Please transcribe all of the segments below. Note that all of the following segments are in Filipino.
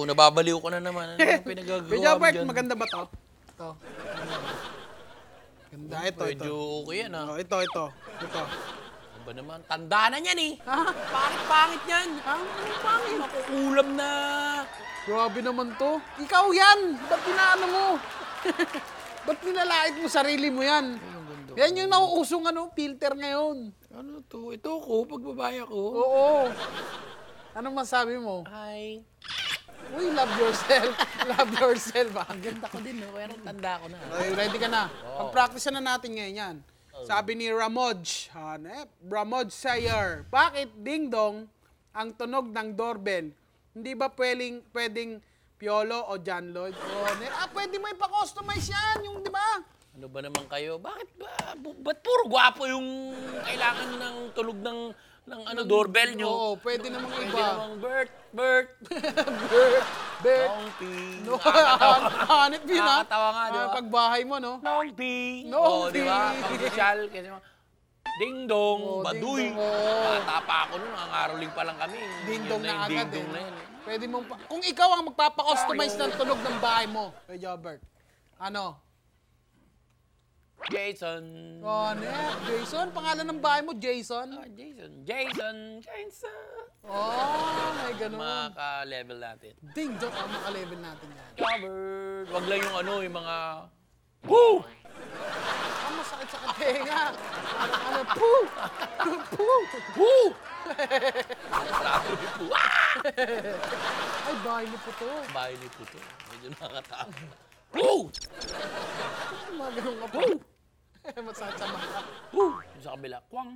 Oo, nababaliw ko na naman. Ano yung pinagagawa Kuya mo Bert, dyan? maganda ba to? Ito. Ganda, ito, ito. Medyo okay yan ah. Oh, ito, ito. Ito. Ano ba naman? Tanda na yan eh. Ha? Pangit-pangit yan. Ang ano pangit? Makukulam na. Grabe naman to. Ikaw yan! Ba't pinaano mo? Ba't pinalait mo sarili mo yan? Ang ganda. Yan yung nauusong ano, filter ngayon. Ano to? Ito ko, pagbabaya ko. Oo. Anong masabi mo? Hi. Uy, love yourself. love yourself. Ah. Ang ganda ko din, no? Pero tanda ko na. Okay, ready ka na? Pag-practice na natin ngayon yan. Sabi ni Ramoj, hanep, Ramoj Sayer, bakit ding dong ang tunog ng doorbell? Hindi ba pwedeng, pwedeng Piolo o John Lloyd? O, ne- ah, pwede mo ipa-customize yan, yung di ba? Ano ba naman kayo? Bakit ba? Bu- Ba't puro gwapo yung kailangan ng tulog ng ng ano doorbell nyo? Oo, pwede namang Pwede iba. namang Bert, Bert, Bert, Bert. Nongpi. No, hanip yun ha. Nakakatawa nga, di ba? Ah, Pagbahay mo, no? Nongpi. Nongpi. Oo, di ba? Pang-social. Kasi mga, Ding dong, Oo, baduy. ding dong, oo. Bata pa ako noon, nangangaroling pa lang kami. Ding-dong Yun na yung agad Ding-dong eh. na yun. Pwede mong, pa- kung ikaw ang magpapa-customize ng tunog ng bahay mo, Kuya Jobert, ano? Jason. Oh, net. Jason, pangalan ng bahay mo, Jason? Ah, Jason. Jason. Jason. Oh, may ganun. ka-level natin. Ding dong, ang maka-level natin yan. Covered. Wag lang yung ano, yung mga... Woo! Ang masakit sa katenga. Ano, ano, poo! Poo! Woo! Sarado ni po. Ah! Ay, bahay niyo po to. Bahay ni Puto. Medyo nakakatawa. Woo! Mga ganun ka po. Masakit sa mata. Woo! Sa kabila. Kwang!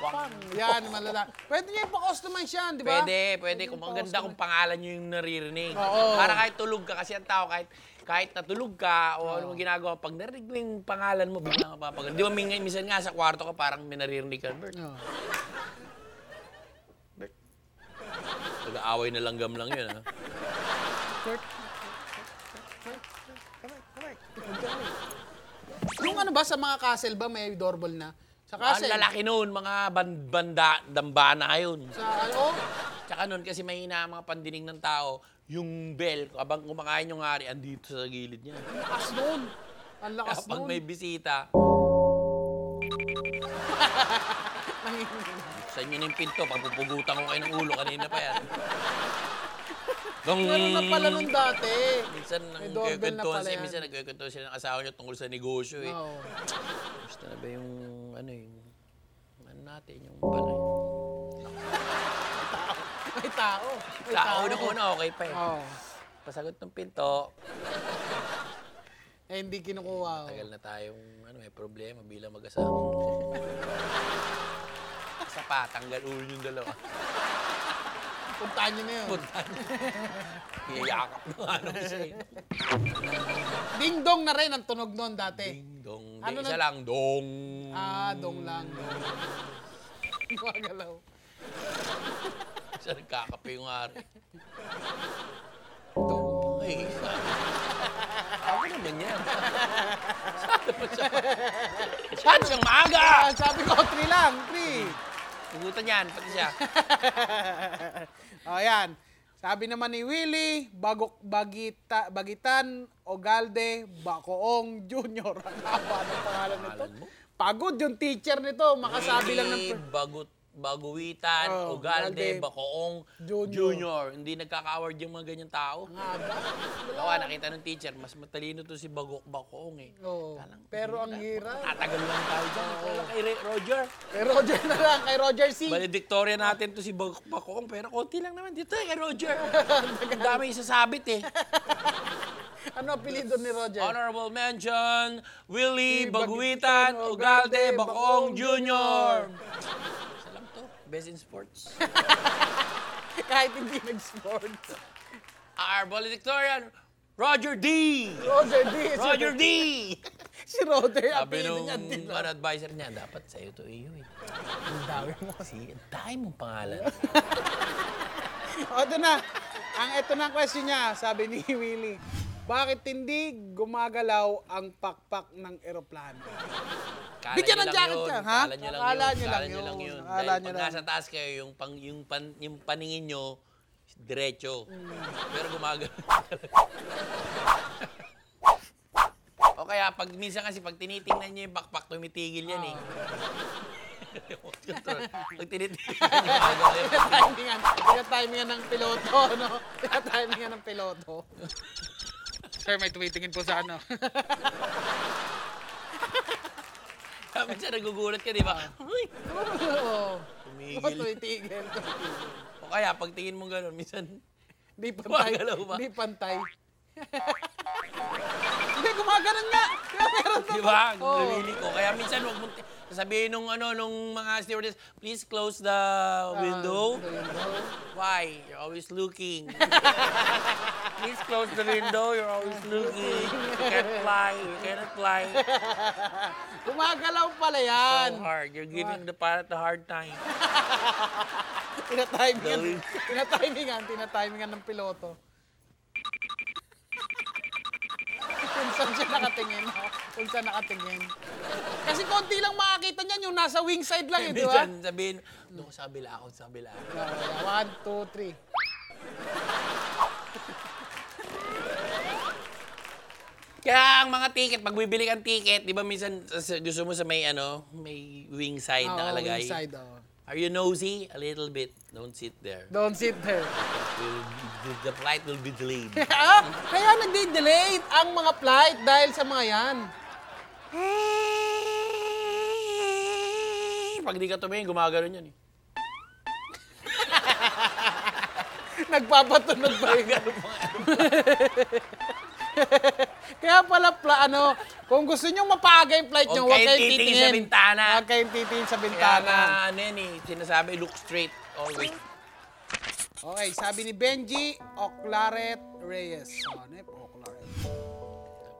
Kwang! Yan, malala. Pwede niya ipa-customize yan, di ba? Pwede, pwede. Kung maganda kung pangalan nyo yung naririnig. Oo. Para kahit tulog ka, kasi ang tao kahit kahit natulog ka o ano mo ginagawa, pag narinig mo yung pangalan mo, bigla ka papagod. Di ba min- minsan nga sa kwarto ka, parang may naririnig ka, Bert. Oh. Nag-aaway na langgam lang yun, ha? Yung ano ba, sa mga castle ba, may doorbell na? Sa Ang castle? lalaki noon, mga ban- banda, dambana yun. Sa ano? Tsaka noon kasi may hina mga pandinig ng tao, yung bell, habang kumakain yung hari, andito sa gilid niya. Lakas nun. Ang lakas Kapag nun. may bisita, sa inyo na yung pinto, pagpupugutan ko kayo ng ulo, kanina pa yan. Nung, Meron na pala nun dati. Minsan, nang doorbell na kwentuhan pala siya, minsan nagkwentuhan sila ng asawa niya tungkol sa negosyo eh. Oo. Gusto na ba yung, ano yung, ano natin, yung balay. May tao. May Tao na una, okay pa eh. Oo. Pasagot ng pinto, Eh, hindi kinukuha. oh. tagal na tayong, ano, may problema bilang mag-asawa. Sa pa, tanggal ulo yung dalawa. Puntahan niyo na yun. Punta niya. Iyayakap nung isa eh. Ding-dong na rin ang tunog nun dati. Ding dong. Ano isa na- lang, dong. Ah, dong lang. Gumagalaw. Isa nagkakape yung hari. Dong. Ay, sabi. Ako naman yan. Sabi mo siya. Saan siyang maaga? Ah, sabi ko, three lang. Three. Tugutan yan, pati siya. O, yan. Sabi naman ni Willie, Bagok, Bagita, Bagitan, Ogalde, Bacoong Junior. Ang haba ng pangalan nito. Pagod yung teacher nito. Makasabi lang ng... Willie, Bagut, Baguwitan, Oh, Ugalde, Ugalde, Bacoong, Junior. Junior. Hindi nagkaka-award yung mga ganyang tao. Kawa, nakita ng teacher, mas matalino to si Bagok Bacoong eh. Oo. Talang- Pero ang hirap. Tatagal lang tayo dyan. Wala kay Re- Roger. Kay Roger na lang, kay Roger C. Valedictorian natin to si Bagok Bacoong, pero konti lang naman dito eh, kay Roger. Ang dami isasabit eh. Ano apelido ni Roger? Honorable mention, Willie Si Baguitan, Baguitan, Ugalde, Bacoong Jr. Best in sports. Kahit hindi nag-sports. our valedictorian, Roger D! Roger D. Roger D! Si Roger, Sabi apelido nung niya din. ano, advisor niya, dapat sa'yo to iyo eh. Ang dami mo kasi, ang dami mong pangalan. O, ito na. Ang ito na ang question niya, sabi ni Willie. Bakit hindi gumagalaw ang pakpak ng eroplano? Kala Bigyan ng jacket yun. ka, ha? Kala nyo lang Akala yun. nyo lang nyo lang yun. yun. Akala Dahil nyo pag lang. nasa taas kayo, yung, pang, yung, pan, yung paningin nyo, diretso. Mm. Pero gumagano. o kaya, pag minsan kasi, pag tinitingnan nyo yung backpack, tumitigil yan eh. pag tinitingnan nyo, gumagano. Tinatimingan, tinatimingan ng piloto, no? Tinatimingan ng piloto. Sir, may tumitingin po sa ano. Minsan nagugulat ka, di ba? Uy, Oo. tumigil. Tumitigil. O kaya, pag tingin mo gano'n, minsan, Hindi pantay. Gumagalaw ba? Hindi pantay. Hindi, gumaganon nga. Kaya meron Di ba? Oo. Namili ko. Kaya minsan, wag mo, sabihin nung, ano, nung mga stewardess, please close the window. Why? You're always looking. please close the window. You're always looking. You can't fly. You cannot fly. Gumagalaw pala yan. So hard. You're giving the pilot a hard time. Tinatimingan. Tinatimingan. Tinatimingan ng piloto. Kung saan siya nakatingin. Kung saan nakatingin. Kasi konti lang makakita niyan yung nasa wing side lang, eh, di ba? Minsan sabihin, doon sa kabila ako, sa kabila ako. One, two, three. Kaya ang mga ticket, pag bibili kang ticket, di ba minsan sa- gusto mo sa may ano, may wing side Oo, nakalagay. wing side, oh. Are you nosy? A little bit. Don't sit there. Don't sit there. Will- the flight will be delayed. ah, kaya nagde-delay ang mga flight dahil sa mga yan. Pag di ka tumingin, gumagano yan eh. Nagpapatunog ba yun? Kaya pala, pla, ano, kung gusto nyo mapaga yung flight nyo, Huwag huwag kayong titingin sa bintana. Huwag kayong titingin sa Kaya bintana. nga, ano yan eh, sinasabi, look straight always. Okay, sabi ni Benji Oclaret Reyes. Ano eh, Oclaret.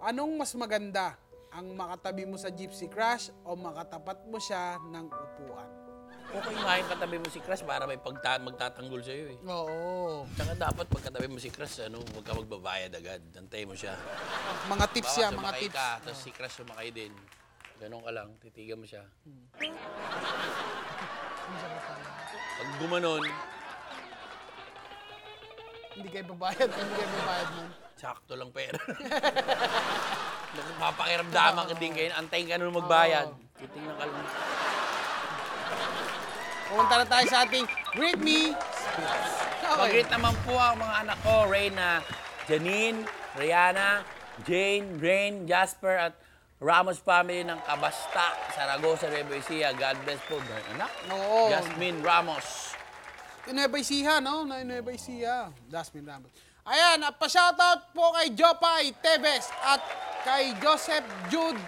Anong mas maganda? Ang makatabi mo sa Gypsy Crush o makatapat mo siya ng upuan? Okay nga yung katabi mo si Crush para may pagta- magtatanggol sa'yo eh. Oo. Tsaka dapat pagkatabi mo si Crush, ano, huwag ka magbabayad agad. Antay mo siya. Mga tips Bawa, yan, mga sumakay tips. ka, tapos si Crush sumakay din. Ganon ka lang, titigan mo siya. Pag gumanon, Hindi kayo babayad, hindi kayo babayad man. sakto lang pera. Papakiramdaman ka din kayo, antayin ka nun magbayad. Titingnan ka lang. Pumunta na tayo sa ating Greet Me Speech. Okay. Mag-greet naman po ang mga anak ko, Reyna, Janine, Rihanna, Jane, Rain, Jasper, at Ramos family ng Kabasta, Saragosa, Nueva Ecija. God bless po, mga anak. Oo. Jasmine Ramos. Nueva Ecija, no? Na Nueva Ecija. Jasmine Ramos. Ayan, at pa-shoutout po kay Jopay Tebes at kay Joseph Jude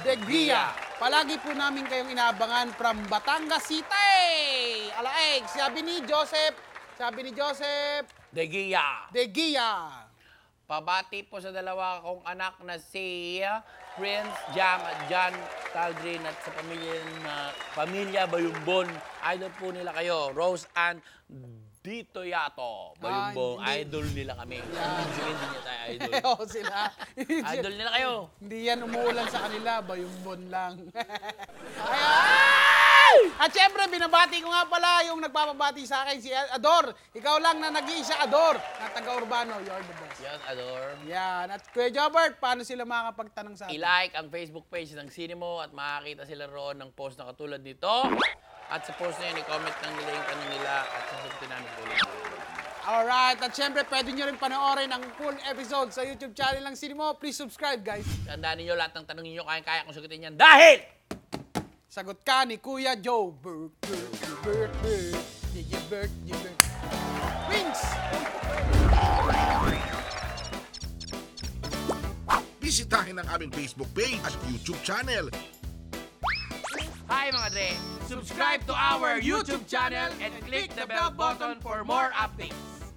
Degria. Palagi po namin kayong inaabangan from Batangas City. Alaeg, sabi ni Joseph, sabi ni Joseph Degia. Degria. Pabati po sa dalawa kong anak na si Prince Jam at John Caldrin at sa pamilya na pamilya Bayumbon. Idol po nila kayo, Rose Ann Dito Yato. Bayumbon, Ah, hindi. idol nila kami. Hindi hindi niya tayo idol. Oo sila. idol nila kayo. Hindi yan umuulan sa kanila, bayumbon lang. Ayan! At syempre, binabati ko nga pala yung nagpapabati sa akin, si Ador. Ikaw lang na nag-iisa, Ador, na taga-Urbano. You're the best. Yan, ador. Yan. At Kuya Jobert, paano sila makakapagtanong sa atin? I-like ang Facebook page ng Cinemo at makakita sila roon ng post na katulad nito. At sa post na yun, i-comment lang nila yung tanong nila at sasagutin namin po ulit. Alright. At syempre, pwede nyo rin panoorin ang full episode sa YouTube channel ng Cinemo. Please subscribe, guys. Tandaan ninyo lahat ng tanong ninyo, kaya-kaya kong sagutin yan. Dahil! Sagot ka ni Kuya Joe. Bert, Bert, Bert, Bert. Gigi Bert, Gigi Bert. Wings! Bisitahin ang aming Facebook page at YouTube channel. Hi mga Dre! Subscribe to our YouTube channel and click the bell button for more updates.